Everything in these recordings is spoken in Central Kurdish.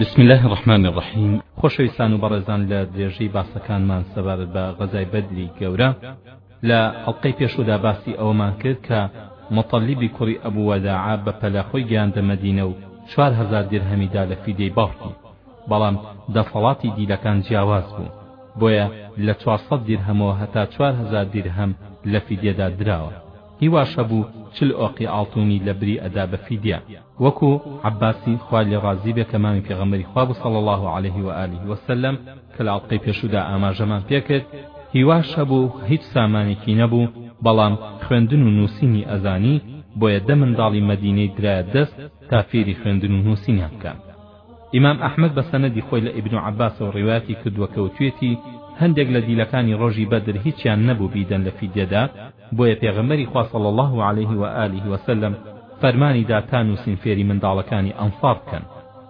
بسم الله الرحمن الرحیم خۆشەویستان و بەڕێزان لە درێژەی باسەکانمان سەبارەت بە غەزای بەدلی گەورە لە ئەڵلقەی پێشودا باسی ئەوەمان کرد کە مطلبی کوڕی ئەبوو وەداعا بە پەلە خۆی گەیاندە مەدینە و چوار هەزار درهەمیدا لە فیدەی باوکی بەڵام دەسەڵاتی دیلەکان جیاواز بوو بۆیە لە چوارسەد درهەمەوە هەتا چوار هەزار درهەم لە فیدەدا دراوە هیواش هەبوو چل ئۆقی ئاڵتوونی لە بری ئەدا بە فیدیە وەکو، عەباسی، خوای لێ ڕازی بێ کە مامی پێغەمبەری خوا بوو صلی اللە علیه و آله و سلم کە لە ئەڵقەی پێشوودا ئاماژەمان پێ کرد، هیواش هەبوو هیچ سامانێکی نەبوو بەڵام خوێندن و نووسینی ئەزانی بۆیە دە منداڵی مەدینەی درایە دەست تا فێری خوێندن و نووسینیان بکەن. ئیمام ئەحمەد بە سەنەدی خۆی لە ئیبن عەباسەوە ڕیوایەتی کردووە کە وتویەتی، هەندێک لە دیلەکانی ڕۆژی بەدر هیچیان نەبوو بیدەن لە فیدیەدا، بۆیە پێغەمبەری خوا صلی اللە علیه و آله و سلم فەرمانی دا تا نووسین فێری منداڵەکانی ئەنصار بکەن،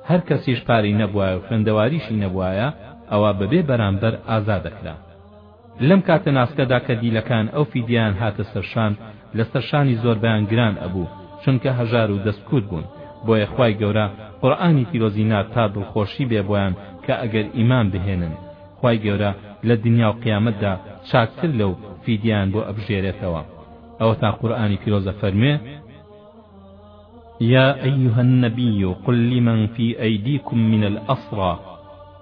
هەر کەسیش پارەی نەبوایە و خوێندەواریشی نەبوایە ئەوا بەبێ بەرامبەر ئازادەکرا. لەم کاتە ناسکەدا کە دیلەکان ئەو فیدیەیان هاتە سەر شان لە سەر شانی زۆربەیان گران ئەبوو چونکە هەژار و دەست کووت بوون بۆیە خوای گەورە قورئانی پیرۆزی نارد تا دڵخۆشی بێ بۆیان کە ئەگەر ئیمان بهێنن خوای گەورە لە دنیا و قیامەتدا چاکتر لەو فیدیەیان بۆ ئەبژێرێتەوە ئەوەتا قورئانی پیرۆزە فەرموێ یا ایها النبی قل لمن فی ایدیکم من الاسری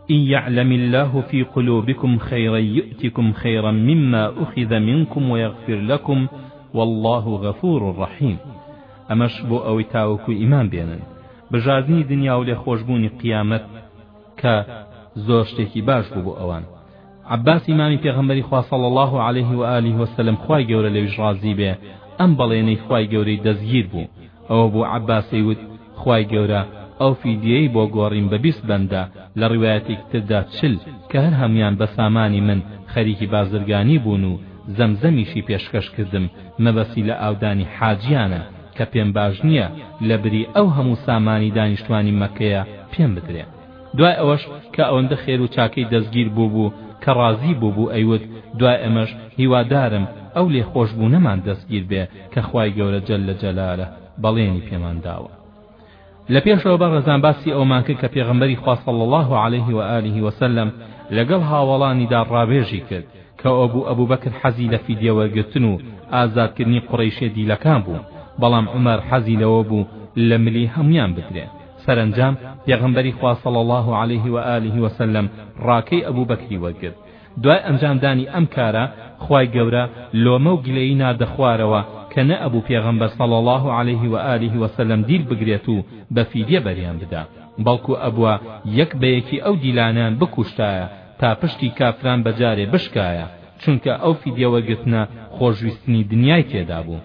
ان یعلم الله فی قلوبکم خیرا یؤتکم خیرا مما اخذ منکم و یغفر لکم والله غفور رحیم ئەمەش بۆ ئەوەی تاوەکو ئیمان بێنن بژاردنی دنیا و لێخۆشبوونی قیامەت کە زۆر شتێکی باش بوو بۆ ئەوان عەباسی مامی پێغەمبەری خوا صلی اللە علیه و آله و سلم خوای گەورە لێویش ڕازی بێ ئەم بەڵێنەی خوای گەورەی دەستگیر بوو ئەوە بوو عەباسی وت خوای گەورە ئەو فیدیەی بۆ گۆڕیم بە بیست بەندە لە ڕوایەتێکی تردا چل کە هەر هەمویان بە سامانی من خەریکی بازرگانی بوون و زەمزەمیشی پێشکەش کردم مەبەسی لە ئاودانی حاجیانە کە پێم باش نییە لە بری ئەو هەموو سامانی دانیشتوانی مەککەیە پێم بدرێ دوای ئەوەش کە ئەوەندە خێر و چاکەی دەستگیر بووبوو کە ڕازی بووبوو ئەیوت دوای ئەمەش هیوادارم ئەو لێخۆشبوونەمان دەستگیر بێ کە خوای گەورە جل جلالە بەڵێنی پێمان داوە لە پێشەوە بە ڕێزان باسی ئەومان کرد کە پێغەمبەری خوا صلی الله علیه و آله و سلم لەگەڵ هاوەڵانیدا ڕاوێژی کرد کە ئەبوو ئەبوو بەکر حەزی لە فیدیە وەرگرتن و ئازادکردنی قوڕەیشێ دیلەکان بوو بەڵام عومەر حەزی لەوە بوو لە ملی هەمویان بدرێ سەرەنجام پێغەمبەری خوا صلی اللە علیه و آله و سلم ڕاکەی ئەبو بەکری وەرگرت دوای ئەنجام دانی ئەم کارە خوای گەورە لۆمە و گلەیی ناردە خوارەوە کە نەئەبوو پێغەمبەر صلی اللە علیه و آله و سلم دیل بگرێت و بە فیدیە بەریان بدا بەڵکو ئەبوا یەک بە یەکی ئەو دیلانەیان بکوشتایە تا پشتی کافران بە جارێ بشکایە چونکە ئەو فیدیە وەرگرتنە خۆشویستنی دنیای تێدابوو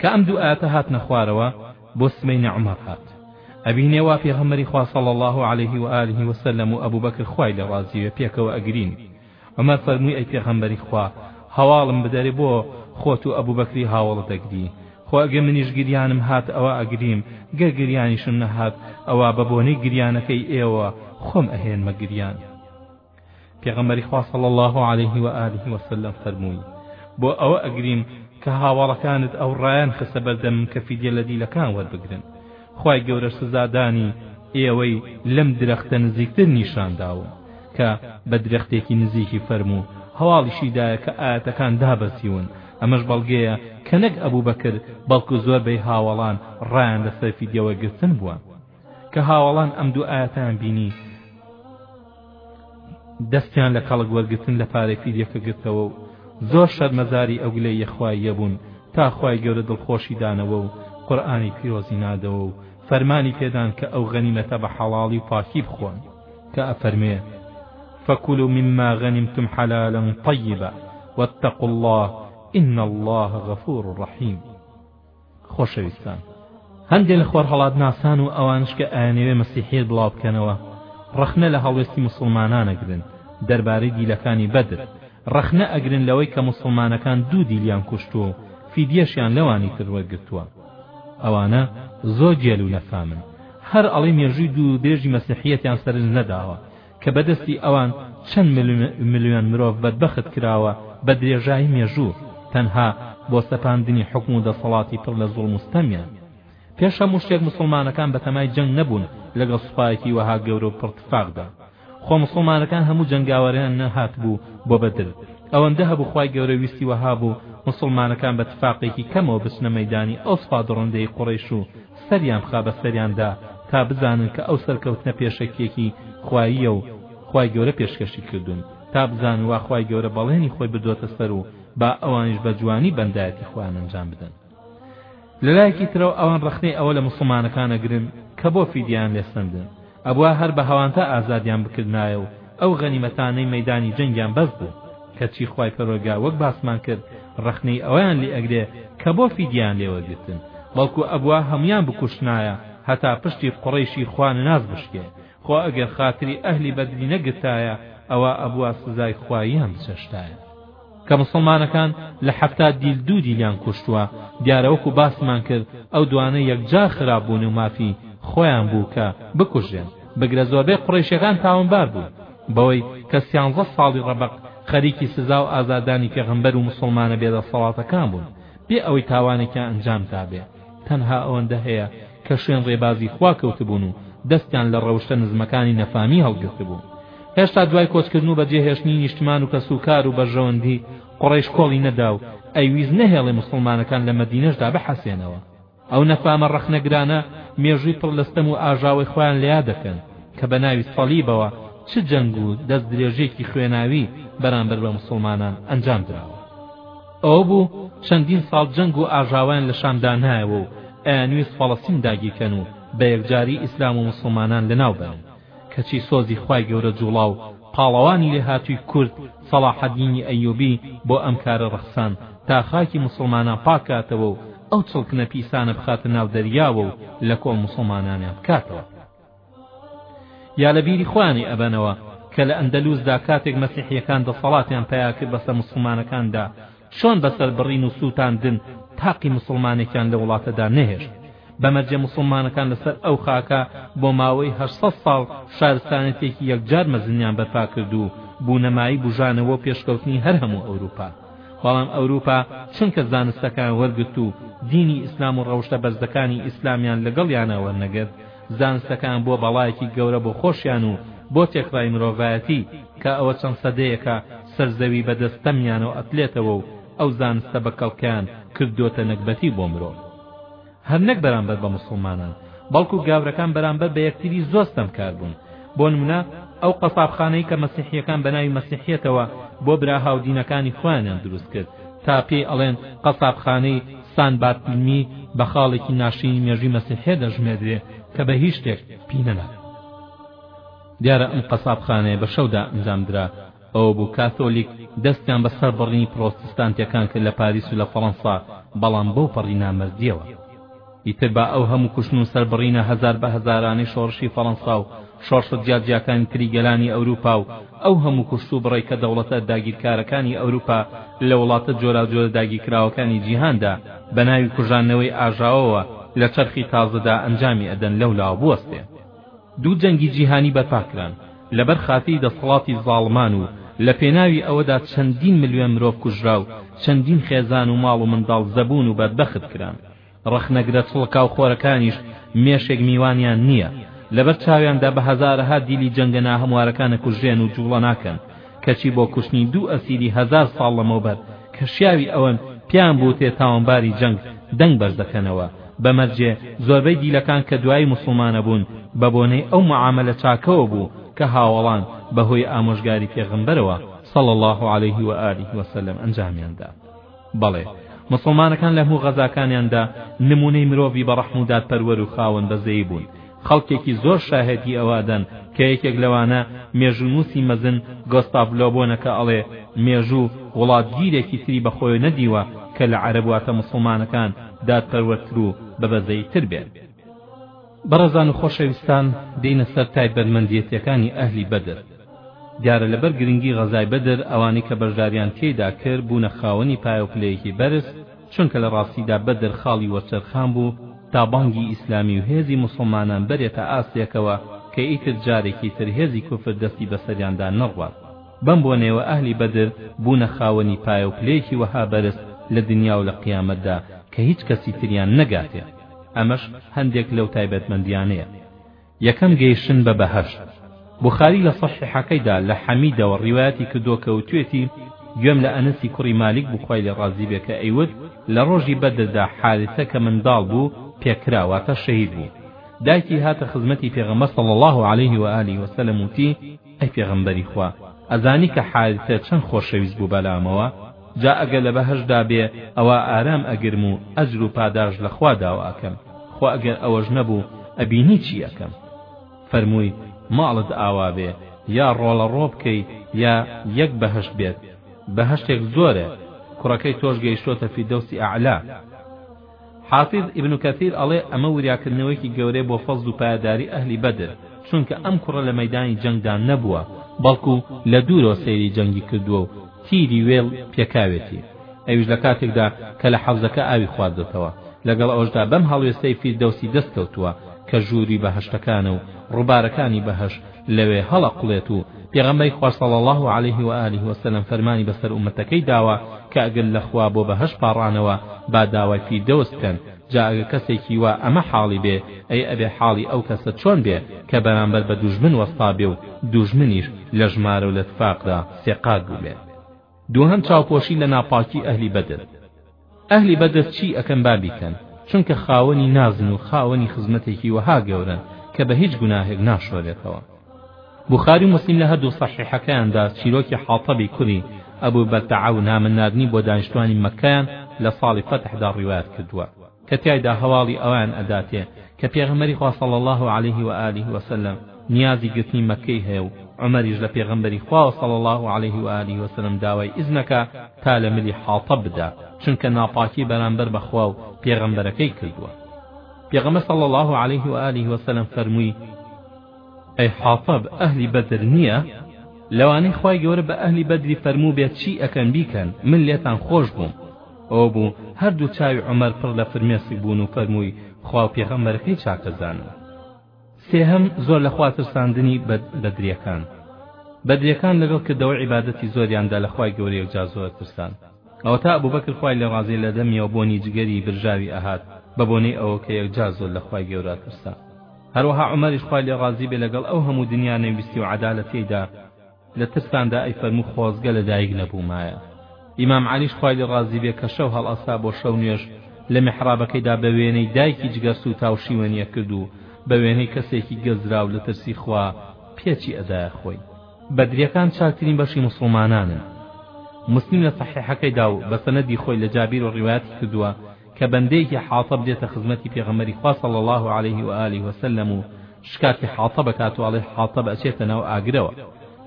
کە ئەم دوو ئایەتە هاتنە خوارەوە بۆ سمەینە عومەر هات ئەبینێ وا پێغەمبەری خوا صلی الله علیه و آله و سلم و ابوبکر خوای لێ ڕازی بێ پێکەوە ئەگرین عومەر فەرمووی ئەی پێغەمبەری خوا هەواڵم بدەرێ بۆ خۆت و ابوبکری هاوڵت ئەگری خۆ ئەگەر منیش گریانم هات ئەوە ئەگریم گەر گریانیشم نەهات ئەوە بە بۆنەی گریانەکەی ئێوە خۆم ئەهێنمە گریان پێغەمبەری خوا صلی الله علیه و آله و سلم فەرمووی بۆ ئەوە ئەگریم کە هاوەڵەکانت ئەو ڕایان خستە بەردەمم کە فیدیە لە دیلەکان وەربگرن خوای گەورە سزادانی ئێوەی لەم درەختە نزیکتر نیشان داوم کە بە درەختێکی نزیکی فەرموو هەواڵیشی دایە کە ئاەتەکان دابەزیون ئەمەش بەڵگەیە کە نەک ئەبوو بەکر بەڵکو زۆربەی هاوەڵان ڕایان لەسەر فیدیەوە گرتن بووە کە هاوەڵان ئەم دوو ئایەتیان بینی دەستیان لە کەڵک وەرگتن لە پارەی فیدیەکە گرتەوە و زۆر شەرمەزاری ئەو گلەی یەخواییە بوون تا خوای گەورە دڵخۆشی دانەوە و قورآانی پیرۆزی نادەوە و فەرمانی پێدان کە ئەو غەنیمەتە بە حەڵاڵی و پاکی بخۆن کە ئەفەرمێ فكلوا مما غنمتم حلالا طيبا واتقوا الله إن الله غفور رحيم خۆشەویستان هەندێ لە خۆرهەڵاتناسان و ئەوانش کە ئایانەوێ مەسیحیەت بڵاو بکەنەوە ڕەخنە لە هەڵوێستی موسڵمانان ئەگرن دەربارەی دیلەکانی بەدر ڕەخنە ئەگرن لەوەی کە موسڵمانەکان دوو دیلیان کوشتووە و فیدیەشیان لەوانی تر وەرگرتووە ئەوانە زۆر گێل و نەفامن هەر ئەڵی مێژووی دوو درێژی مەسیحیەتیان سەرنج نەداوە کە بەدەستی ئەوان چەند ملیۆن مرۆڤ بەدبەخت کراوە بە درێژایی مێژوو تەنها بۆ سەپاندنی حوکم و دەسەڵاتی پڕ لە زوڵم و ستەمیان. پێش هەموو شتێک موسڵمانەکان بەتەمای جەنگ نەبوون لەگەڵ سوپایەکی وەها گەورە و پڕ تفاقدا. خۆ موسڵمانەکان هەموو جەنگاوەریان نەهاتبوو بۆ بەدر. ئەوەندە هەبوو خوای گەورە ویستی وەها بوو موسڵمانەکان بە تفاقێکی کەمەوە بچنە مەیدانی ئەو سوپا دڕندەی قوڕەیش و سەریان بخا بە سەریاندا تا بزانن کە ئەو سەرکەوتنە پێشەکیەکی خواییە و خوای گەورە پێشکەشی کردوون تا بزانن وا خوای گەورە بەڵێنی خۆی بردۆتە سەر و با ئەوانیش بە جوانی بەندایەتی خۆیان ئەنجام بدەن لەلایەکی ترەوە ئەوان ڕەخنەی ئەوە لە موسڵمانەکان ئەگرن کە بۆ فیدیەیان لێ سەندن ئەبوا هەر بە هەوانتا ئازادیان بکردنایە و ئەو غەنیمەتانەی مەیدانی جەنگیان بەس بوو، کەچی خوای پەروەرگار وەک باسمان کرد ڕەخنەی ئەوەیان لێ ئەگرێ کە بۆ فیدیەیان لێ وەرگرتن، بەڵکو ئەبوا هەموویان بکوشتنایە هەتا پشتی قوڕەیشی خوانەناس بشکێ، خۆ ئەگەر خاتری ئەهلی بەدری نەگرتایە ئەوا ئەبوا سزای خواییان بچەشتایە. کە موسڵمانەکان لە حەفتا دیل دوو دیلیان کوشتوە دیارە وەکو باسمان کرد ئەو دوانە یەکجار خراپ بوون و مافی خۆیان بوو کە بکوژرێن بگرە زۆربەی قوڕەیشەکان تاونبار بوون بەوەی کە سیانزە ساڵی ڕەبەق خەریکی سزا و ئازاردانی پێغەمبەر و موسڵمانە بێدەسەڵاتەکان بوون بێ ئەوەی تاوانێکیان ئەنجام دابێ تەنها ئەوەندە هەیە کە شوێن ڕێبازی خوا کەوتبوون و دەستیان لە ڕەوشتە نزمەکانی نەفامی هەڵگرتبوو هێشتا دوای کۆچکردن و بەجێهێشتنی نیشتمان و کەسوکار و بەرژەوەندی قڕیش کۆڵی نەدا و ئەیویست نەهێڵێ موسڵمانەکان لە مەدینەشدا بحەسێنەوە ئەو نەفامە ڕەخنەگرانە مێژووی پڕ لە ستەم و ئاژاوەی خۆیان لە یاد دەکەن کە بە ناوی سەڵیبەوە چ جەنگ و دەستدرێژیەکی خوێناوی بەرامبەر بە موسڵمانان ئەنجام دراوە ئەوە بوو چەندین ساڵ جەنگ و ئاژاوەیان لە شام دانایەوە و ئەیانویست فەڵەستین داگیرکەن و بە یەکجاری ئیسلام و موسڵمانان لەناو بەن کەچی سۆزی خوای گەورە جوڵا و پاڵەوانی لێهاتووی کورد سەڵاحەدینی ئەیوبی بۆ ئەم کارە ڕەخساند تا خاکی موسڵمانان پاک کاتەوە و ئەو چڵکنە پیسانە بخاتە ناو دەریاوە و لە کۆڵ موسڵمانانیان بکاتەوە یا لە بیری خۆیانی ئەبەنەوە کە لە ئەندەلوسدا کاتێک مەسیحیەکان دەسەڵاتیان پەیاکرد بەسەر موسڵمانەکاندا چۆن بەسەر بڕین و سووتاندن تاقی موسڵمانێکیان لە وڵاتەدا نەهێشت بەمەرجێ موسڵمانەکان لەسەر ئەو خاکە بۆ ماوەی هەشسەد ساڵ شارستانێتێکی یەکجار مەزنیان بەرپا کرد و بوونە مایەی بوژانەوە و پێشکەوتنی هەر هەموو ئەوروپا بەڵام ئەوروپا چونکە زانستەکان وەرگرت و دینی ئیسلام و ڕەوشتە بەرزەکانی ئیسلامیان لەگەڵیانە وەرنەگرت زانستەکان بووە بەڵایەکی گەورە بۆ خۆشیان و بۆ تێکڕای مرۆڤایەتی کە ئەوە چەند سەدەیەکە سەر زەوی بە دەست ستەمیانەوە ئەتلێتەوە و ئەو زانستە بە کەڵکیان کردۆتە نەگبەتی بۆ مرۆڤ هەر نەک بەرامبەر بە موسڵمانان بەڵکو گاورەکان بەرامبەر بە یەکتری زۆر ستەمکار بوون بۆ نمونە ئەو قەسابخانەی کە مەسیحیەکان بەناوی مەسیحیەتەوە بۆ برا هاودینەکانی خۆیانیان دروست کرد تا پێی ئەڵێن قەسابخانەی سان بارتلمی بە خاڵێکی ناشرینی مێژووی مەسیحێ دەژمێردرێ کە بە هیچ شتێک پی نەلا. دیارە ئەم قەسابخانەیە بە شەودا ئەنجام درا، ئەوە بوو کاسۆلیک دەستیان بە سەربڕینی پرۆستستانتەکان کرد لە پاریس و لە فەڕەنسا بەڵام بەو پەڕی نامەردییەوە. ئیتر با ئەو هەموو کوشتن و سەربڕینە هەزار بە هەزارانەی شۆڕشی فەڕەنسا و شۆڕشە جیاجیاکانی تری گەلانی ئەوروپا و ئەو هەموو کوشت و بڕەی کە دەوڵەتە داگیرکارەکانی ئەوروپا لە وڵاتە جۆراوجۆرە داگیرکراوەکانی جیهاندا بە ناوی کوژاندنەوەی ئاژاوەوە لە چەرخی تازەدا ئەنجامی ئەدەن لەولاوە بوەستێ دوو جەنگی جیهانی بەرپا کران لەبەر خاتری دەسەڵاتی زاڵمان و لە پێناوی ئەوەدا چەندین ملیۆن مرۆڤ کوژرا و چەندین خێزان و ماڵ و منداڵ زەبوون و بەدبەخت کران. ڕەخنەگرە چڵکاوخۆرەکانیش مێشێک میوانیان نییە، لەبەر چاویاندا بە هەزارەها دیلی جەنگە ناهەموارەکان ئەکوژرێن و جووڵە ناکەن، کەچی بۆ کوشتنی دوو ئەسیری هەزار ساڵ لەمەوبەر کە شیاوی ئەوەن پێیان بووترێ تاوانباری جەنگ دەنگ بەرز دەکەنەوە، بەمەرجێ زۆربەی دیلەکان کە دوایی موسڵمانە بوون بە بۆنەی ئەو معامەلە چاکەوە بوو کە هاوەڵان بە هۆی ئامۆژگاری پێغەمبەرەوە صلی اللە علیه و آله و سلم ئەنجامیان دا. بەڵێ، موسڵمانەکان لە هەموو غەزاکانیاندا نموونەی مرۆڤی بەڕەحم و دادپەروەر و خاوەن بەزەیی بوون، خەڵکێکی زۆر شاهێدی ئەوە ئەدەن کە یەکێک لەوانە مێژوونووسی مەزن گۆستاڤ لۆبۆنە کە ئەڵێ مێژوو وڵاتگیرێکی تری بە خۆێ نەدیوە کە لە عەرەب واتە موسڵمانەکان دادپەروەرتر و بە بەزەیی تر بێت. بەڕێزان و خۆشەویستان دێینە سەر تایبەتمەندێتیەکانی ئەهلی بەدر. دیارە لەبەر گرنگی غەزای بەدر ئەوانەی کە بەشداریان تێیدا کرد بوونە خاوەنی پایەو پلەیەکی بەرز، چونکە لە ڕاستیدا بەدر خاڵی وەرچەرخان بوو تا بانگی ئیسلامی و هێزی موسڵمانان بەرێتە ئاستێکەوە کە ئیتر جارێکی تر هێزی کوفر دەستی بەسەریاندا نەڕوات، بەم بۆنەیەوە ئەهلی بەدر بوونە خاوەنی پایەو پلەیەکی وەها بەرز لە دنیاو لە قیامەتدا کە هیچ کەسی تریان نەگاتێ. ئەمەش هەندێک لەو تایبەتمەندیانەیە. یەکەم گەیشتن بە بەهەشت بوخاری لە سەحیحەکەیدا لە حەمیدەوە ڕیوایەتی کردووە کە وتوێتی گوێم لە ئەنەسی کوڕی مالیک بوو خوای لێ ڕازی بێ کە ئەیوت لە ڕۆژی بەدردا حارثە کە منداڵ بوو پێکرا واتە شەهید بوو دایکی هاتە خزمەتی پێغەمبەر صلی اللە علیه و آله وسلم وتی ئەی پێغەمبەری خوا ئەزانی کە حارثە چەند خۆشەویست بوو بە لامەوە جا ئەگەر لە بەهەشت دا بێ ئەوا ئارام ئەگرم و ئەجر و پاداشت لە خوا داوا ئەکەم خۆ ئەگەر ئەوەش نەبوو ئەبینی چی ئەکەم فەرمووی ماڵت ئاوا بێ یا ڕۆڵە ڕۆ بکەی یا یەک بەهەشت بێت بەهەشتێک زۆرە کوڕەکەی تۆش گەیشتۆتە فیردەوسی ئەعلا حافیز ئیبن کەثیر ئەڵێ ئەمە وریاکردنەوەیەکی گەورەیە بۆ فەزڵ و پایەداری ئەهلی بەدر چونکە ئەم کوڕە لە مەیدانی جەنگدا نەبووە بەڵکو لە دوورەوە سەیری جەنگی کردووە و تیری وێڵ پێکاوێتی ئەویش لە کاتێکدا کە لە حەوزەکە ئاوی خواردۆتەوە لەگەڵ ئەوەشدا بەم هەڵوێستەی فیردەوسی دەست کەوتووە کە ژووری بەهەشتەکانە و ڕووبارەکانی بەهەشت لەوێ هەڵەقوڵێت و پێغەمبەری خوا صلی اللە علیه و آله و سلم فەرمانی بەسەر ئومەتەکەی داوە کە ئەگەر لە خوا بۆ بەهەشت پاڕانەوە با داوای فیردەوس بکەن جا ئەگەر کەسێکی وا ئەمە حاڵی بێ ئەی ئەبێ حاڵی ئەو کەسە چۆن بێ کە بەرامبەر بە دوژمن وەستا بێ و دوژمنیش لە ژمارە و لە تفاقدا سێ قات بووبێ دووهەم چاوپۆشی لە ناپاکی ئەهلی بەدر ئەهلی بەدر چی ئەکەن با بیکەن چونکە خاوەنی نازن و خاوەنی خزمەتێکی وەها گەورەن کە بە هیچ گوناهێک ناشۆرێتەوە بوخاری و موسلیم لە هەردوو صحیحەکەیاندا چیرۆکی حاطەبی کوڕی ئەبو بەلتەعە و نامە ناردنی بۆ دانیشتوانی مەککەیان لە ساڵی فەتحدا ڕیوایەت کردووە کە تیایدا هەواڵی ئەوەیان ئەداتێ کە پێغەمبەری خوا صلی اللە علیه و آله و سلم نیازی گرتنی مەککەی هەیە و عومەریش لە پێغەمبەری خواوە صلی اللە علیه و آله و سلم داوای ئیزنەکا تا لە ملی حاطب بدا چونکە ناپاکی بەرامبەر بە خوا و پێغەمبەرەکەی کردووە پێغەمبەر صلی اللە علیه و آله و سلم فەرمووی ئەی حاطب ئەهلی بەدر نییە؟ لەوانەی خوای گەورە بە ئەهلی بەدری فەرموو بێت چی ئەکەن بیکەن من لێتان خۆش بووم ئەوە بوو هەردوو چاوی عومەر پڕ لە فرمێسک بوون و فەرمووی خوا و پێغەمبەرەکەی چاکەزانن سێهەم، زۆر لە خوا ترساندنی بەدریەکان، بەدریەکان لەگەڵ کردەوەی عیبادەتی زۆریاندا لە خوای گەورە یەکجار زۆر ئەترسان، ئەوەتا ئەبوبەکر خوای لێ ڕازی لە دەمیەوە بۆنی جگەری برژاوی ئەهات بە بۆنەی ئەوە کە یەکجار زۆر لە خوای گەورە ئەترسا، هەروەها عومەریش خوای لێ ڕازی بێ لەگەڵ ئەو هەموو دنیا نەویستی و عەدالەتیەیدا، لە ترساندا ئەی فەرموو خۆزگە لە دایک نەبوومایە ئیمام عەلیش خوای لێ ڕازی بێ کە شەو هەڵئەستا بۆ شەو نوێژ لە میحڕابەکەیدا بە وێنەی دایکی جگەر سووتاو شیوەنی ئەکرد و بە وێنەی کەسێکی گەزراو لە ترسی خوا پێچی ئەدایە خۆی بەدریەکان چاکترین بەشی موسڵمانانن. موسلیم لە سەحیحەکەیدا و بە سەنەدی خۆی لە جابیر و ڕیوایەتی کردووە، کە بەندەیەکی حاطب دێتە خزمەتی پێغەمبەری خوا صلی اللە علیه و آله و سلم و شکاتی حاطب ئەکات و ئەڵێ حاطب ئەچێتە ناو ئاگرەوە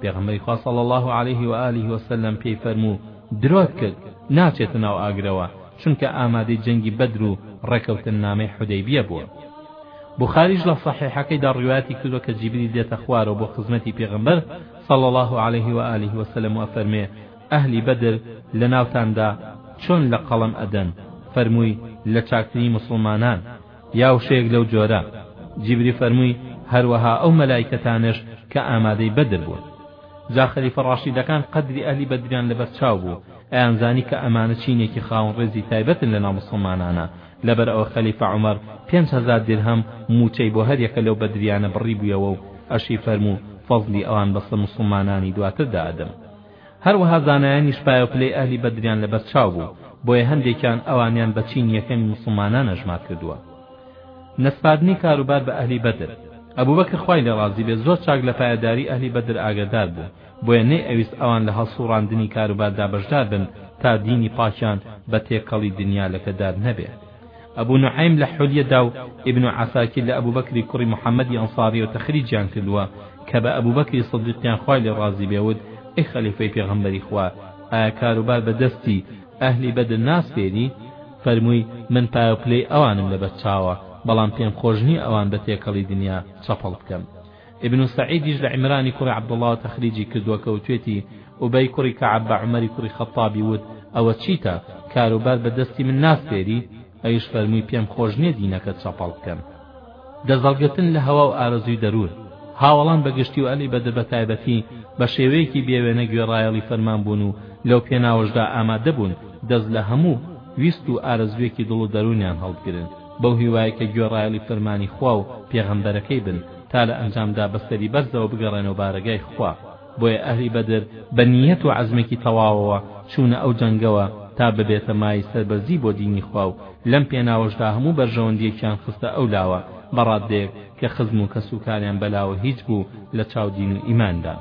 پێغەمبەری خوا صلی اللە علیه و آله و سلم پێی فەرموو درۆت کرد ناچێتە ناو ئاگرەوە چونکە ئامادەی جەنگی بەدر و ڕێکەوتننامەی حودەیبیە بووە بخاریش لە صحیحەکەیدا ڕیواتی کردوە کە جیبریل دێتە خوارەوە بۆ خزمەتی پێغەمبەر صلی اللە علیه و آله و سلم و ئەفەرمێ ئەهلی بەدر لەناوتاندا چۆن لە قەڵەم ئەدەن فەرمووی لە چاکترین موسڵمانان یا وشەیەک لەو جۆرە جیبری فەرمووی هەروەها ئەو مەلایکەتانەش کە ئامادەی بەدر بوون جا خەلیفە ڕاشیدەکان قەدری ئەهلی بەدریان لەبەر چاو بوو ئەیانزانی کە ئەمانە چینێکی خاوەن ڕێزی تایبەتن لەناو موسڵمانانا لەبەر ئەوە خەلیفە عومەر پێنج هەزار دیرهەم مووچەی بۆ هەر یەکە لەو بەدریانە بڕیبوویەوە و ئەشی فەرموو فەزڵی ئەوان بەسەر موسڵمانانی دواتردا ئەدەم هەروەها زانایانیش پایە و پلەی ئەهلی بەدریان لەبەر چاو بوو، بۆیە هەندێکیان ئەوانیان بە چینی یەکەمی موسڵمانان ئەژمار کردووە. نەسپاردنی کاروبار بە ئەهلی بەدر، ئەبوبەکر خوای لێ ڕازی بێت زۆر چاک لە پایەداری ئەهلی بەدر ئاگەدار بوو، بۆیە نەیئەویست ئەوان لە هەڵسووڕاندنی کاروباردا بەشدار بن تا دینی پاکیان بە تێکەڵی دنیا لەکەدار نەبێ. ئەبو نوعەیم لە حلیەدا و ئیبن عەساکیر لە ئەبوبەکری کوڕی محمدی ئەنصاریەوە تەخریجیان کردووە کە بە ئەبوبەکری صدیقیان خوای لێ ڕازی بێ وت ئەی خەلیفەی پێغەمبەری خوا ئایا کاروبار بە دەستی ئەهلی بەدر ناسپێری فەرمووی من پایەو پلەی ئەوانم لەبەرچاوە بەڵام پێم خۆش نیە ئەوان بە تێکەڵی دنیا چەپەڵ بکەم ئیبن سەعیدیش لە عیمرانی کوڕی عەبدوڵڵاوە تەخریجی کردووە کە وتوێتی، ئوبەی کوڕی کەعب بە عومەری کوڕی خەتتابی وت، ئەوە چیتە؟ کاروبار بە دەستی من ناسپێری؟ ئەویش فەرمووی، پێم خۆش نییە دینەکەت چەپەڵ بکەن. دەستهەڵگرتن لە هەوا و ئارەزووی دەروون. هاوەڵان بە گشتی و ئەلی بەدر بە تایبەتی بە شێوەیەکی بێوێنە گوێڕایەڵی فەرمان بوون و لەو پێناوەشدا ئامادە بوون دەست لە هەموو ویست و ئارەزوویەکی دڵ و دەروونیان هەڵبگرن. بەو هیوایەی کە گوێڕایەڵی فەرمانی خوا و پێغەمبەرەکەی بن تا لە ئەنجامدا بە سەری بەرزەوە بگەڕێنەوە بارەگای خوا، بۆیە ئەهلی بەدر بە نیەت و عەزمێکی تەواوەوە چوونە ئەو جەنگەوە تا ببێتە مایەی سەربەرزی بۆ دینی خوا و لەم پێناوەشدا هەموو بەرژەوەندیەکیان خستە ئەو لاوە بە ڕاددەیەک کە خزم و کەسوکاریان بەلاوە هیچ بوو لە چاو دین و ئیماندا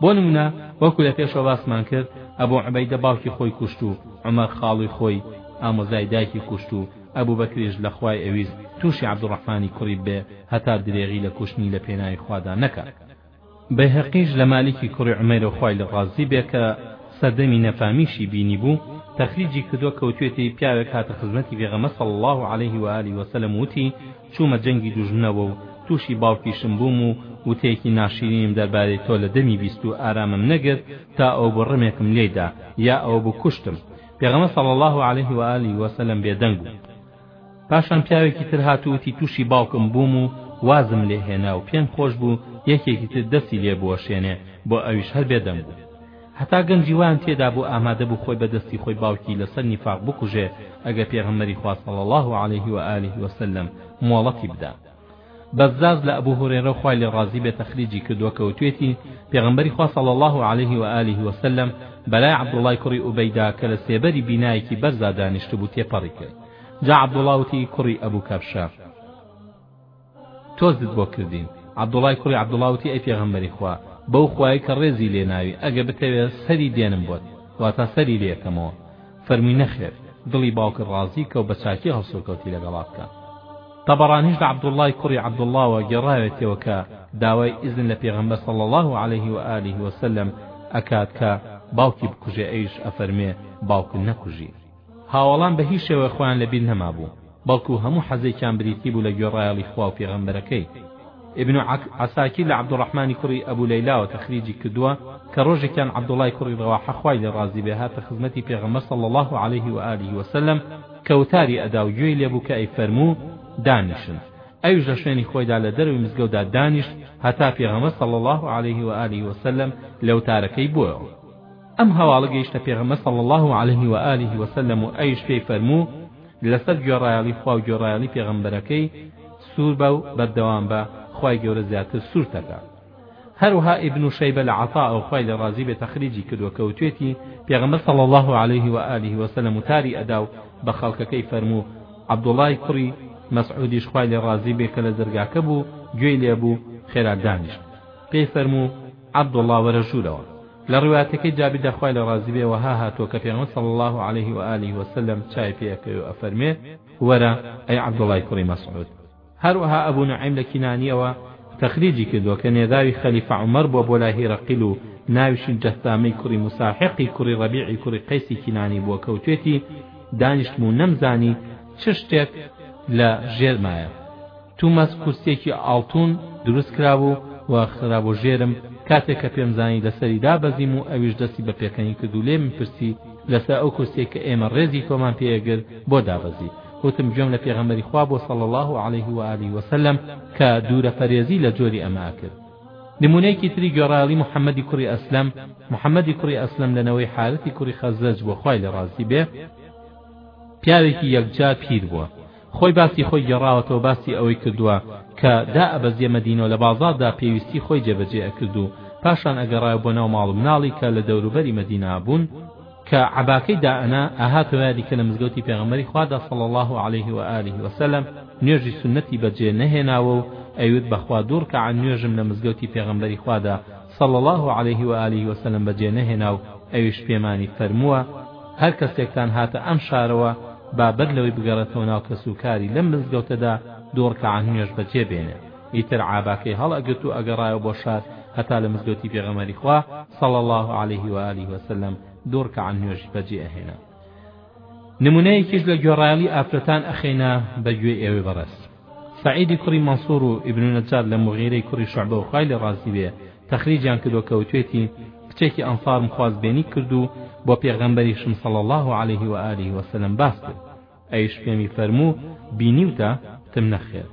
بۆ نمونە وەکو لە پێشەوە باسمان کرد ئەبو عوبەیدە باوکی خۆی کوشت و عومەر خاڵوی خۆی ئامۆزای دایکی کوشت و ئەبوبەکریش لە خوای ئەویست توشی عبدالرحمانی کوڕی ببێ هەتا درێغی لە کوشتنی لە پێناوی خوادا نەکا. بەیهەقیش لە مالیکی کوڕی عومەیرەوە خوای لێ ڕازی بێ کە سەردەمی نەفامیشی بینی بوو تەخریجی کردوە کەوتویەتی پیاوێک هاتە خزمەتی پێغەمبەر صلی اللە علیه و آله و سلم ووتی چومە جەنگی دوژمنەوە و توشی باوکیشم بووم و وتەیەکی ناشیرینم دەربارەی تۆ لە دەمی بیست و ئارامم نەگرت تا ئەوەبوو ڕمێکم لێیدا یا ئەوەبوو کوشتم پێغەمبەر صلی اللە علیه و آله و سلم بێدەنگ بوو پاشان پیاوێکی تر هات و وتی تووشی باوکم بووم و وازم لێ هێنا و پێم خۆش بوو یەکێکی تر دەستی لێ بوەشێنێ بۆ ئەویش هەر بێدەنگ بوو هەتا گەنجی وان تێدا بوو ئامادە بوو خۆی بە دەستی خۆی باوکی لەسەر نیفاق بکوژێ ئەگەر پێغەمبەری خوا صلی اللە علیه و آله و سلم مۆڵەتی بدا بەزاز لە ئەبو هورێرە خوای لێ ڕازی بێ تەخریجی کردووە کە وتوێتی پێغەمبەری خوا صلی اللە علیه و آله و سلم بەلای عبداللە کوڕی ئوبەیدا کە لە سێبەری بینایەکی بەرزا دانیشتبوو تێپەڕی کرد جا عبداللە وتی کوڕی ئەبو کەبشە تۆزت بۆ کردین عبداللە کوڕی عبداللە وتی ئەی پێغەمبەری خوا بەو خوای کە ڕێزی لێ ناوی ئەگە بتەوێ سەری دێنم بۆت واتا سەری لێکەمەوە فەرمووی نەخێر دڵی باوکت ڕازی کە و بە چاکی هەڵسوکەوتی لەگەڵا بکە تەبەڕانیش لە عەبدوڵڵای کوڕی عەبدوڵڵاوە گێڕاوێتەوە کە داوای ئیزن لە پێغەمبەر صلی اللە علیه و آله و سلم ئەکات کە باوکی بکوژێ ئەویش ئەفەرموێ باوکم نەکوژی هاوەڵان بە هیچ شێوەیەک خۆیان لەبیر نەمابوو بەڵکو هەموو حەزێکیان بریتی بوو لە گوێڕایەڵی خوا و پێغەمبەرەکەی ئیبن عەساکیر لە عەبدولڕەحمانی کوڕی ئەبو لەیلاوە تەخریجی کردووە کە ڕۆژێکیان عەبدوڵڵای کوڕی ڕەواحە خوای لێ ڕازی بێ هاتە خزمەتی پێغەمبەر صلی اللە علیه و آله و سلم کە وتاری ئەدا و گوێی لێ بوو کە ئەیفەرموو دانیشن ئەویش لە شوێنی خۆیدا لە دەرەوەی مزگەوتدا دانیشت هەتا پێغەمبەر صلی اللە علیه و آله و سلم لە وتارەکەی بۆیەوە ئەم هەواڵە گەیشتە پێغەمبەر صلی اللە علیه و آله و سلم و ئەویش پێی فەرموو لەسەر گوێڕایەڵی خوا و گوێڕایەڵی پێغەمبەرەکەی سوور بە و بەردەوام بە خوای گەورە زیاتر سوورتەکە هەروها ابن شەیبە لە عطاء و خوای لە ڕازی بێ تەخریجی کردوە کە وتوێتی پێغەمبەر صلی الله عليه و آله و سلم وتاری ئەدا و بە خەڵکەکەی فەرموو عەبدوڵای کوڕی مەسعودیش خوای لە ڕازی بێ کە لە دەرگاکە بوو گوێی لێبوو خێرا دانیشت پێی فەرموو عەبدوڵا وەرە ژوورەوە لە ڕیوایەتەکەی جابیردا خوای لێ ڕازی بێ وەها هاتووە کە پێغەمبەر صلی اللە علیه و آله و سلم چاوی پێ ئەکەوێ و ئەفەرموێ، وەرە ئەی عەبدوڵڵای کوڕی مەسعود. هەروەها ئەبو نوعەیم لە کینانییەوە تەخریجی کردووە کە نێداوی خەلیفە عومەر بووە بۆ لای هیرەقل و ناویشی جەثامەی کوڕی موساحیقی کوڕی ڕەبیعی کوڕی قەیسی کینانی بووە کەوتوێتی دانیشتم و نەمزانی چ شتێک لە ژێرمایە. تومەز کورسیەکی ئاڵتون دروست کرابوو و خرابوە ژێرم، کاتێک کە پێم زانی لەسەری دابەزیم و ئەویش دەستی بە پێکەنین کرد و لێم پرسی لەسەر ئەو کورسیەی کە ئێمە ڕێزی تۆمان پێ ئەگرت بۆ دابەزی؟ وتم گوێم لە پێغەمبەری خوا بوە صلی اللە علیه و آله و سلم کە دورە پەرێزی لە جۆری ئەمە ئەکرد. نمونەیەکی تری گوێڕایەڵی محمدی کوڕی ئەسلەم، محمدی کوڕی ئەسلەم لە نەوەی حارثی کوڕی خەزرەج بوە خوای لێ ڕازی بێ، پیاوێکی یەکجار پیر بوە، خۆی باسی خۆی گێڕاوەتەوە باسی ئەوەی کردووە کە دائەبەزیە مەدینۆ لە بازاڕدا پێویستی خۆی جێبەجێ ئەکرد و پاشان ئەگەڕایەوە بۆ ناو ماڵ و مناڵی کە لە دەوروبەری مەدینە بوون کە عەباکەی دائەنا ئەهاتەوە یادی کە لە مزگەوتی پێغەمبەری خوادا صلی اللە علیه و آله و سلم نوێژی سوننەتی بەجێ نەهێناوە و ئەیوت بەخوا دوو ڕکەعە نوێژم لە مزگەوتی پێغەمبەری خوادا صلی اللە علیه و آله و سلم بەجێ نەهێنا و ئەویش پێمانی فەرمووە، هەر کەسێکتان هاتە ئەم شارەوە با بەر لەوەی بگەڕێتەوە ناو کەسوکاری لەم مزگەوتەدا دوو ڕکەعە نوێژ بەجێ بێنێ. ئیتر عاباکەی هەڵئەگرت و ئەگەڕایەوە بۆ شار هەتا لە مزگەوتی پێغەمبەری خوا صلی اللە علیه و آله و سلم دوو ڕکەعە نوێژی بەجێ ئەهێنا. نمونەیەکیش لە گوێڕایەڵی ئافرەتان ئەخەینە بە گوێی ئێوەی بەڕێز. سەعیدی کوڕی مەنسوور و ئیبن نەجار لە موغیرەی کوڕی شوعبەوە خوای لێ ڕازی بێ تەخریجیان کردووە کە وتوێتی کچێکی ئەنسارم خوازبێنی کرد و بۆ پێغەمبەریشم صلی اللە علیه و آله وسلم باس کرد ئەویش پێمی فەرموو بینیوتە وتم نەخێر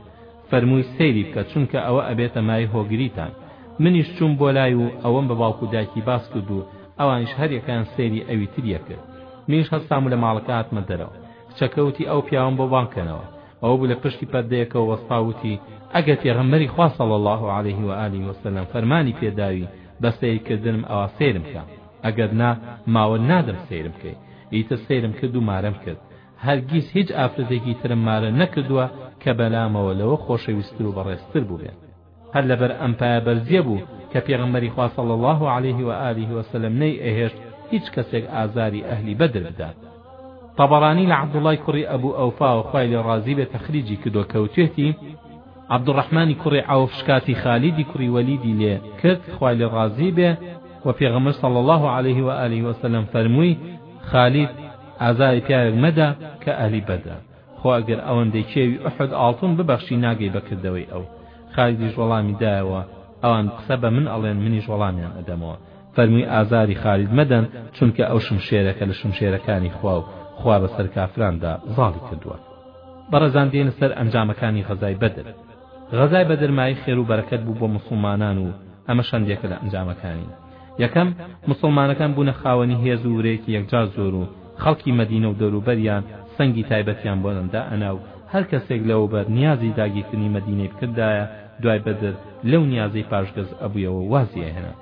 فەرمووی سەیری بکە چونکە ئەوە ئەبێتە مایەی هۆگریتان منیش چووم بۆ لای و ئەوەم بە باوک و دایکی باس کرد و ئەوانیش هەریەکەیان سەیری ئەوی تریە کرد منیش هەستام و لە ماڵەکە هاتمە دەرەوە کچەکە وتی ئەو پیاوەم بۆ بانگ کەنەوە ئەوە بوو لە پشتی پەردەیەکەوە وەستا وتی، ئەگەر پێغەمبەری خوا صلی اللە علیه و آله و سلم فەرمانی پێ داوی بە سەیر کردنم ئەوا سەیرم کە، ئەگەر نا ماوەت نادەم سەیرم کەی. ئیتر سەیرم کرد و مارەم کرد. هەرگیز هیچ ئافرەتێکی ترم مارە نەکردووە کە بەلامەوە لەوە خۆشەویستتر و بەڕێزتر بووبێت. هەر لەبەر ئەم پایە بەرزیە بوو کە پێغەمبەری خوا صلی اللە علیه و آله و سلم نەی ئەهێشت هیچ کەسێک ئازاری ئەهلی بەدر بدات طبرانی لە عبداللەی کوڕی ئەبو ئەوفاوە خوای لێ ڕازی بێ تەخریجی کردوە کە وتوێتی عبدالرحمنی کوڕی عوف شکاتی خالیدی کوڕی وەلیدی لێ کرد خوای لێ ڕازی بێ و پێغەمبەر صلی الله علیه و آله و سلم فەرمووی خالید ئازاری پیاوێک مەدە کە ئەهلی بەدرە خۆ ئەگەر ئەوەندەی کێوی ئوحود ئاڵتون ببەخشی ناگەی بە کردەوەی ئەو خالیدیش وەڵامی دایەوە ئەوان قسە بە من ئەڵێن منیش وەڵامیان ئەدەمەوە فەرمووی ئازاری خالید مەدەن چونکە ئەو شمشێرەکە لە شمشێرەکانی خوا و خوا بەسەر کافراندا زاڵی کردووە بەڕێزان دێنە سەر ئەنجامەکانی غەزای بەدر غەزای بەدر مای خێر و بەرەکەت بوو بۆ موسڵمانان و ئەمە شەندێکە لە ئەنجامەکانی یەکەم، موسڵمانەکان بوونە خاوەنی هێز و ورەیەکی یەکجار زۆر و خەڵکی مەدینە و دەوروبەریان سەنگی تایبەتیان بۆ دائەنا و هەر کەسێک لەوەوبەر نیازی داگیرکردنی مەدینەی بکردایە دوای بەدر لەو نیازەی پاشگەز ئەبوویەوە و وازی ئەهێنا.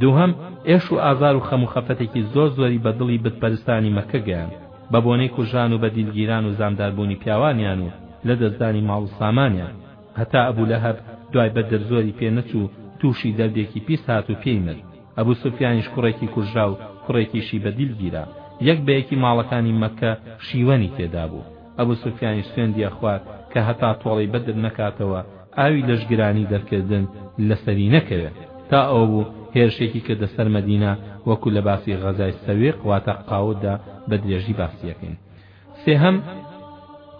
دووهەم، ئێش و ئازار و خەم و خەفەتێکی زۆر زۆری بە دڵی بت پەرستانی مەککە گەیاند، بە بۆنەی کوژران و بەدیلگیران و زامداربوونی پیاوانیان و لەدەستدانی ماڵ و سامانیان، هەتا ئەبو لەهەب دوای بەدر زۆری پێ نەچوو تووشی دەردێکی پیس هات و پێی مرد، ئەبو سوفیانیش کوڕێکی کوژرا و کوڕێکیشی بە دیل گیرا، یەک بە یەکی ماڵەکانی مەککە شیوەنی تێدا بوو، ئەبو سوفیانیش سوێندی ئەخوارد کە هەتا تۆڵەی بەدر نەکاتەوە ئاوی لەشگرانی دەرکردن لەسەری نەکەوێ، تا ئەوە بوو هێرشێکی کردە سەر مەدینە وەکو لە باسی غەزای سەویق واتە قاوتدا بە درێژی باسی ئەکەین. سێهەم،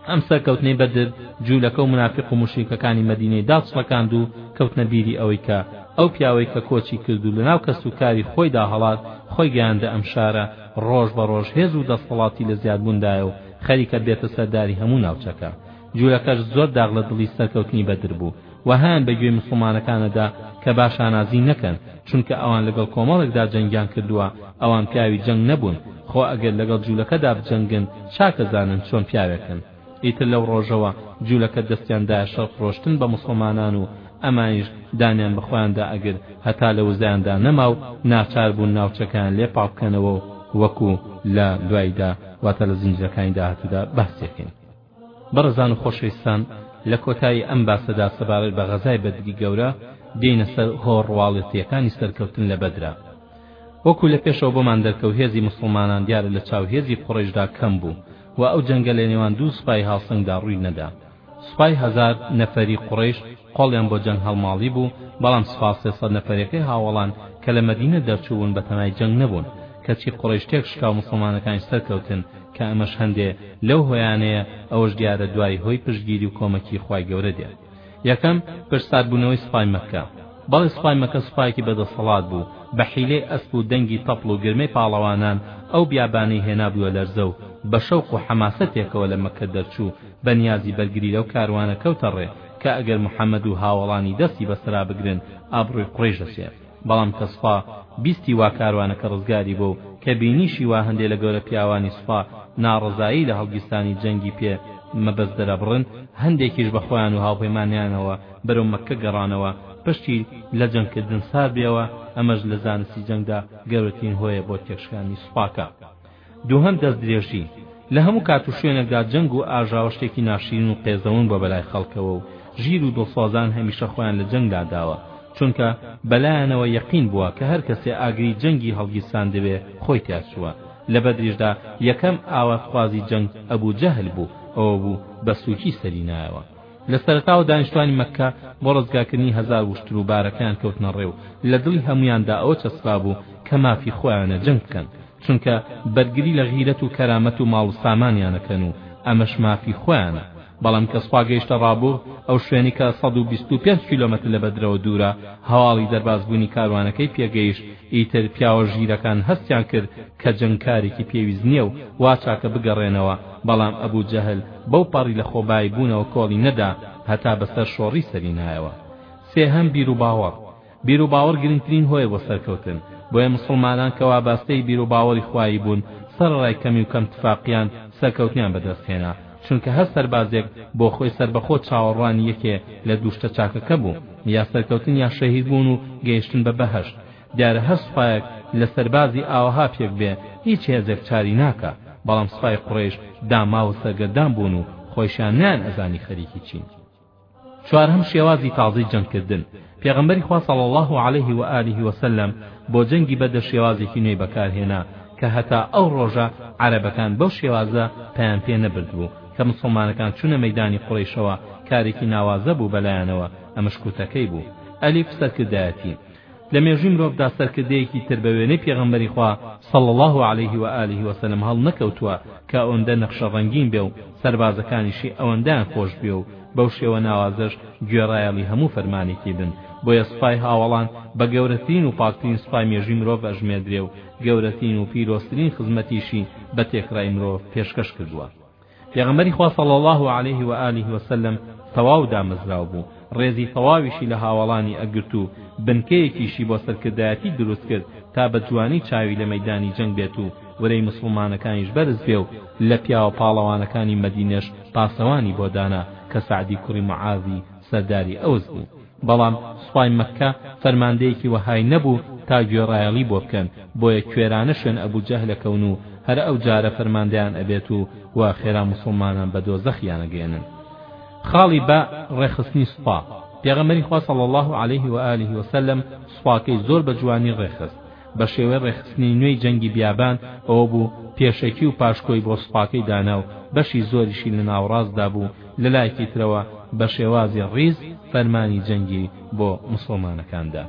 ئەم سەرکەوتنەی بەدر جولەکە و مونافیق و موشریکەکانی مەدینەی داچڵەکاند و کەوتنە بیری ئەوەی کە ئەو پیاوەی کە کۆچی کرد و لەناو کەس و کاری خۆیدا هەڵات خۆی گەیاندە ئەم شارە ڕۆژ بە ڕۆژ هێز و دەستەڵاتی لە زیادبوندایە و خەریکە بێتە سەرداری هەموو ناوچەکە جولەکەش زۆر داغ لە دڵی سەرکەوتنی بەدر بوو و هان بە گوێی موسڵمانەکان ئەدا کە با شانازی نەکەن چونکە ئەوان لەگەڵ کۆمەڵێکدا جەنگیان کردووە ئەوان پیاوی جەنگ نەبوون خۆ ئەگەر لەگەڵ جولەکەدا بجەنگن چاک ئەزانن چۆن پیاوێکن ئیتر لەو ڕۆژەوە جولەکە دەستیان دایە شەڕ فرۆشتن بە موسڵمانان و ئەمانیش دانیان بە خۆیاندا ئەگر هەتا لە وزەیاندا نەما و ناچار بوون ناوچەکەیان لێ پاک بکەنەوە و وەکو لە دواییدا واتە لە زنجیرەکانی داهاتوودا باسیەکەین بەڕێزان و خۆشەویستان لە کۆتایی ئەم باسەدا سەبارەت بە غەزای بەدری گەورە دێینە سەر هۆ ڕواڵەتیەکانی سەرکەوتن لە بەدرە وەکو لە پێشەوە بۆمان دەرکەو هێزی موسڵمانان دیارە لە چاو هێزی قوڕەیشدا کەم بوو و ئەو جەنگە لە نێوان دوو سوپای هاوسەنگدا ڕووی نەدا سوپای هەزار نەفەری قوڕەیش قۆڵیان بۆ جەنگ هەڵماڵی بوو، بەڵام سپاس سێ سەد نەفەریەکەی هاوەڵان کە لە مەدینە دەرچوو بوون بەتەمای جەنگ نەبوون، کەچی قوڕەیش تێک شکا و موسڵمانەکانیش سەرکەوتن، کە ئەمەش هەندێ لەو هۆیانەیە، ئەوەش دیارە دوای هۆی پشتگیری و کۆمەکی خوای گەورە دێت. یەکەم، پشتسات بوونەوەی سوپای مەککە. بەڵێ سوپای مەککە سوپایەکی بە دەسەڵات بوو، بە حیلەی ئەسپ و دەنگی تەپڵ و گرمەی پاڵەوانان ئەو بیابانەی هێنابووە لەرزە و بە شەوق و حەماسەتێکەوە لە مەککە دەرچوو، بە نیازی بەرگری لەو کاروانە کەوتە ڕێ کە ئەگەر محەمەد و هاوەڵانی دەستی بەسەرا بگرن ئابڕوی قوڕەیش دەچێ بەڵام کە سوپا بیستی وا کاروانەکە ڕزگاری بۆ و کە بینیشی وا هەندێ لە گەورە پیاوانی سوپا ناڕەزایی لە هەڵگیرسانی جەنگی پێ مەبەست دەرەبڕن هەندێکیش بە خۆیان و هاوپەیمانیانەوە بەرەو مەککە گەڕانەوە پشتی لە جەنگ کردن سار بێەوە ئەمەش لە زانستی جەنگدا گەورەترین هۆیە بۆ تێکشکاندنی سوپاکە. دووهەم دەستدرێژی، لە هەموو کات و شوێنێکدا جەنگ و ئاژاوە شتێکی ناشیرین و قێزەون بووە بەلای خەڵکەوە و ژیر و دڵسۆزان هەمیشە خۆیان لە جەنگ لاداوە چونکە بەلایانەوە یەقین بووە کە هەر کەسێ ئاگری جەنگی هەڵگیرساندبێ خۆی تیاچووە لە بەدریشدا یەکەم ئاواتخوازی جەنگ ئەبوو جەهل بوو ئەوە بوو بە سووکی سەری نایەوە لە سەرەتاوە دانیشتوانی مەککە بۆ ڕزگارکردنی هەزار وشتر و بارەکەیان کەوتنە ڕێ و لە دڵی هەموویاندا ئەوە چەسپابوو کە مافی خۆیانە جەنگ بکەن چونکە بەرگری لە غیرەت و کەرامەت و ماڵ و سامانیانەکەن و ئەمەش مافی خۆیانە، بەڵام کە سوپا گەیشتە ڕابوغ، ئەو شوێنەی کە سەد و بیست و پێنج کیلۆمەتر لە بەدرەوە دوورە، هەواڵی دەربازبوونی کاروانەکەی پێگەیشت، ئیتر پیاوە ژیرەکان هەستیان کرد کە جەنگ کارێکی پێویست نییە و وا چاکە بگەڕێنەوە، بەڵام ئەبو جەهل بەو پەڕی لە خۆبایی بوونەوە کۆڵی نەدا هەتا بەسەر شۆڕی سەری نایەوە. سێهەم بیروباوەڕ، بیروباوەڕ گرنگترین هۆیە بۆ سەرکەوتن، بۆیە موسڵمانان کە وابەستەی بیروباوەڕی خوایی بوون سەرەڕای کەمی و کەم تفاقیان سەرکەوتنیان بەدەست هێنا، چونکە هەر سەربازێک بۆ خۆی سەربەخۆ چاوەڕوانی یەکێ لە دوو شتە چاکەکە بوو، یا سەرکەوتن یا شەهید بوون و گەیشتن بە بەهەشت، دیارە هەر سوپایەک لە سەربازی ئاوەها پێک بێ هیچ هێزێک چاری ناکا، بەڵام سوپای قوڕەیش داماو و سەرگەردان بوون و خۆیشیان نەیان ئەزانی خەریکی چین. چوارهەم شێوازی تازەی جەنگ کردن پێغەمبەری خوا صلی اللە علیه و آله و سلم بۆ جەنگی بەدر شێوازێکی نوێی بەکار هێنا کە هەتا ئەو ڕۆژە عەرەبەکان بەو شێوازە پەیان پێ نەبردبوو کە مسڵمانەکان چونە مەیدانی قوڕەیشەوە کارێکی ناوازە بوو بەلایانەوە ئەمەش کوتەکەی بوو ئەلیف سەرکردایەتی لە مێژووی مرۆڤدا سەرکردەیەکی تر بە وێنەی پێغەمبەری خوا صلی اللە علیه و آله و سلم هەڵنەکەوتووە کە ئەوەندە نەخشە ڕەنگین بێ و سەربازەکانیشی ئەوەندەیان خۆش بوێ و بەو شێوە ناوازەش گوێڕایەڵی هەموو فەرمانێکی بن بۆیە سوپای هاوەڵان بە گەورەترین و پاکترین سوپای مێژووی مرۆڤ ئەژمێردرێ و گەورەترین و پیرۆزترین خزمەتیشی بە تێکڕای مرۆڤ پێشکەش کردووە پێغەمبەری خوا صلی اللە علیه و آله و سلم تەواو دامەزراو بوو، ڕێزی تەواویشی لە هاوەڵانی ئەگرت و بنکەیەکیشی بۆ سەرکردایەتی دروست کرد تا بە جوانی چاوی لە مەیدانی جەنگ بێت و ورەی موسڵمانەکانیش بەرز بێ و لە پیاوە پاڵەوانەکانی مەدینەش پاسەوانی بۆ دانا کە سەعدی کوڕی معاذی سەرداری ئەوس بوو. بەڵام سوپای مەککە فەرماندەیەکی وەهای نەبوو تا گوێڕایەڵی بۆ بکەن بۆیە کوێرانە شوێن ئەبو جەهل ئەکەون و هەر ئەو جارە فەرماندەیان ئەبێت و وا خێرا موسڵمانان بە دۆزەخ یان ئەگەیەنن خاڵی بە ڕێخستنی سوپا پێغەمبەری خوا صلی الله علیه و آله و سلم سوپاکەی زۆر بە جوانی ڕێخست بە شێوەی ڕێکخستنی نوێی جەنگی بیابان ئەوە بوو پێشەکی و پاشکۆی بۆ سوپاکەی دانا و بەشی زۆریشی لە ناوەڕاستدا بوو و لە لایەکی ترەوە بە شێوازی ڕیز فەرمانی جەنگی بۆ موسڵمانەکان دا.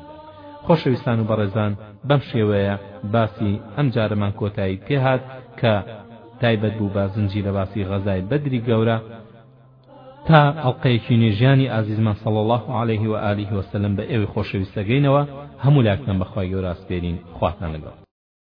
خۆشەویستان و بەڕێزان بەم شێوەیە باسی ئەم جارەمان کۆتایی پێ هات کە تایبەت بوو بە زنجیرەباسی غەزای بەدری گەورە، تا ئەڵقەیەکی نوێی ژیانی ئازیزمان صلی اللە علیه و آله و سلم بە ئێوەی خۆشەویست ئەگەینەوە هەموو لایەکتان بەخوای گەورە ئەسپێرین خواتان لەگەڵ.